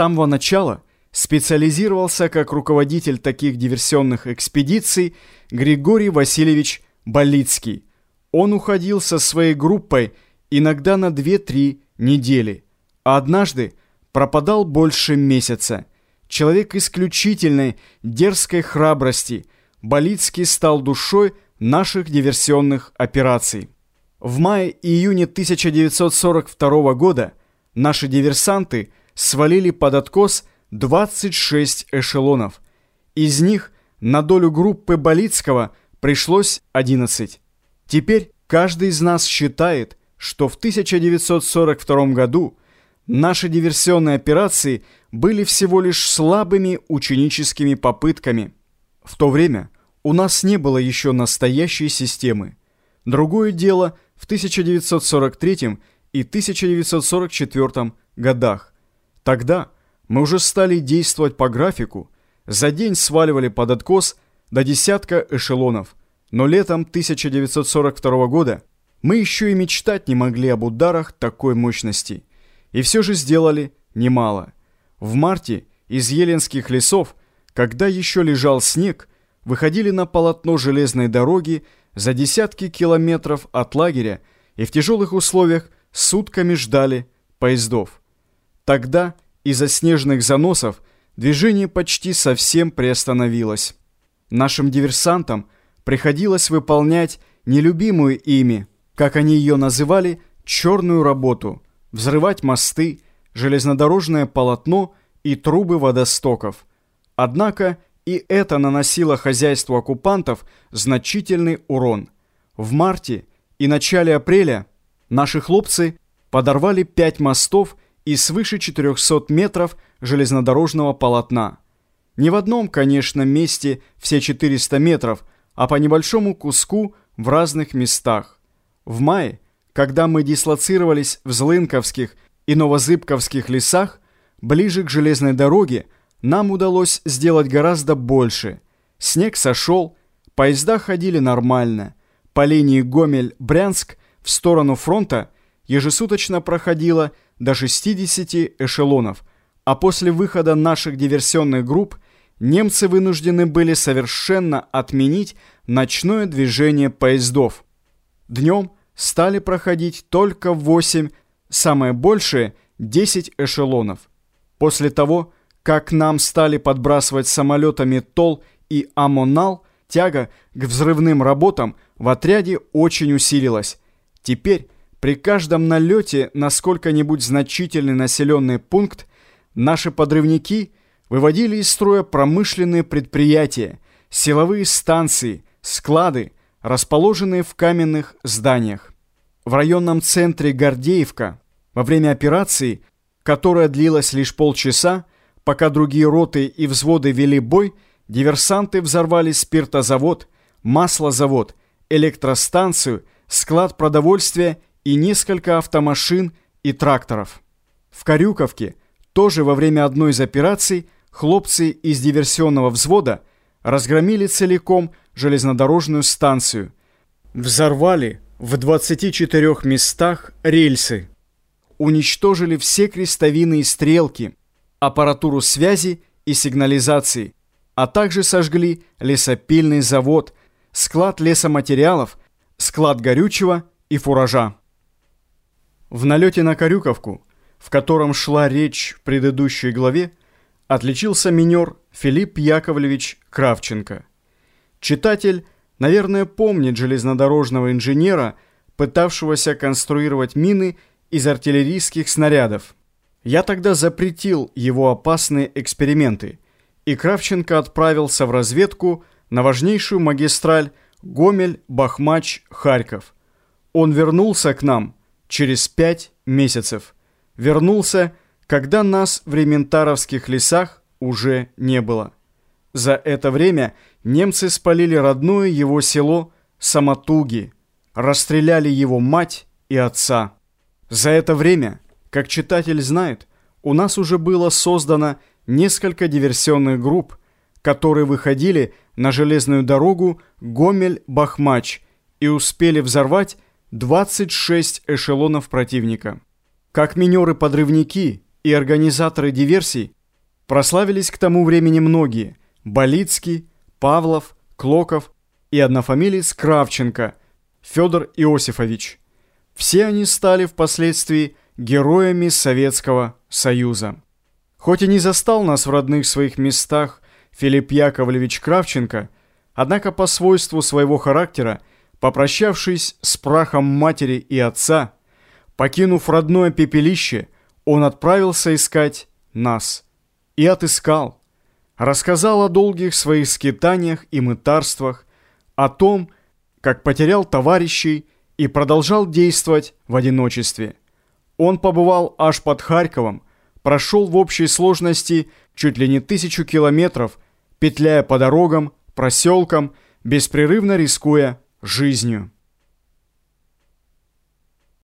самого начала специализировался как руководитель таких диверсионных экспедиций Григорий Васильевич Болицкий. Он уходил со своей группой иногда на 2-3 недели, а однажды пропадал больше месяца. Человек исключительной дерзкой храбрости, Болицкий стал душой наших диверсионных операций. В мае-июне 1942 года наши диверсанты свалили под откос 26 эшелонов. Из них на долю группы Болицкого пришлось 11. Теперь каждый из нас считает, что в 1942 году наши диверсионные операции были всего лишь слабыми ученическими попытками. В то время у нас не было еще настоящей системы. Другое дело в 1943 и 1944 годах. Тогда мы уже стали действовать по графику, за день сваливали под откос до десятка эшелонов, но летом 1942 года мы еще и мечтать не могли об ударах такой мощности. И все же сделали немало. В марте из Еленских лесов, когда еще лежал снег, выходили на полотно железной дороги за десятки километров от лагеря и в тяжелых условиях сутками ждали поездов. Тогда из-за снежных заносов движение почти совсем приостановилось. Нашим диверсантам приходилось выполнять нелюбимую ими, как они ее называли, черную работу, взрывать мосты, железнодорожное полотно и трубы водостоков. Однако и это наносило хозяйству оккупантов значительный урон. В марте и начале апреля наши хлопцы подорвали пять мостов и свыше 400 метров железнодорожного полотна. Не в одном, конечно, месте все 400 метров, а по небольшому куску в разных местах. В мае, когда мы дислоцировались в Злынковских и Новозыбковских лесах, ближе к железной дороге, нам удалось сделать гораздо больше. Снег сошел, поезда ходили нормально. По линии Гомель-Брянск в сторону фронта ежесуточно проходило до 60 эшелонов, а после выхода наших диверсионных групп немцы вынуждены были совершенно отменить ночное движение поездов. Днем – стали проходить только 8, самое большее 10 эшелонов. После того, как нам стали подбрасывать самолетами ТОЛ и АМОНАЛ, тяга к взрывным работам в отряде очень усилилась. Теперь при каждом налете на сколько-нибудь значительный населенный пункт наши подрывники выводили из строя промышленные предприятия, силовые станции, склады, расположенные в каменных зданиях. В районном центре Гордеевка во время операции, которая длилась лишь полчаса, пока другие роты и взводы вели бой, диверсанты взорвали спиртозавод, маслозавод, электростанцию, склад продовольствия и несколько автомашин и тракторов. В Карюковке тоже во время одной из операций хлопцы из диверсионного взвода разгромили целиком железнодорожную станцию. Взорвали в 24 местах рельсы. Уничтожили все крестовины и стрелки, аппаратуру связи и сигнализации, а также сожгли лесопильный завод, склад лесоматериалов, склад горючего и фуража. В налете на Карюковку, в котором шла речь в предыдущей главе, отличился минер Филипп Яковлевич Кравченко – Читатель, наверное, помнит железнодорожного инженера, пытавшегося конструировать мины из артиллерийских снарядов. Я тогда запретил его опасные эксперименты, и Кравченко отправился в разведку на важнейшую магистраль Гомель-Бахмач-Харьков. Он вернулся к нам через пять месяцев. Вернулся, когда нас в рементаровских лесах уже не было. За это время немцы спалили родное его село Самотуги, расстреляли его мать и отца. За это время, как читатель знает, у нас уже было создано несколько диверсионных групп, которые выходили на железную дорогу Гомель-Бахмач и успели взорвать 26 эшелонов противника. Как минеры-подрывники и организаторы диверсий прославились к тому времени многие – Болицкий, Павлов, Клоков и однофамилец Кравченко, Федор Иосифович. Все они стали впоследствии героями Советского Союза. Хоть и не застал нас в родных своих местах Филипп Яковлевич Кравченко, однако по свойству своего характера, попрощавшись с прахом матери и отца, покинув родное пепелище, он отправился искать нас. И отыскал. Рассказал о долгих своих скитаниях и мытарствах, о том, как потерял товарищей и продолжал действовать в одиночестве. Он побывал аж под Харьковом, прошел в общей сложности чуть ли не тысячу километров, петляя по дорогам, проселкам, беспрерывно рискуя жизнью.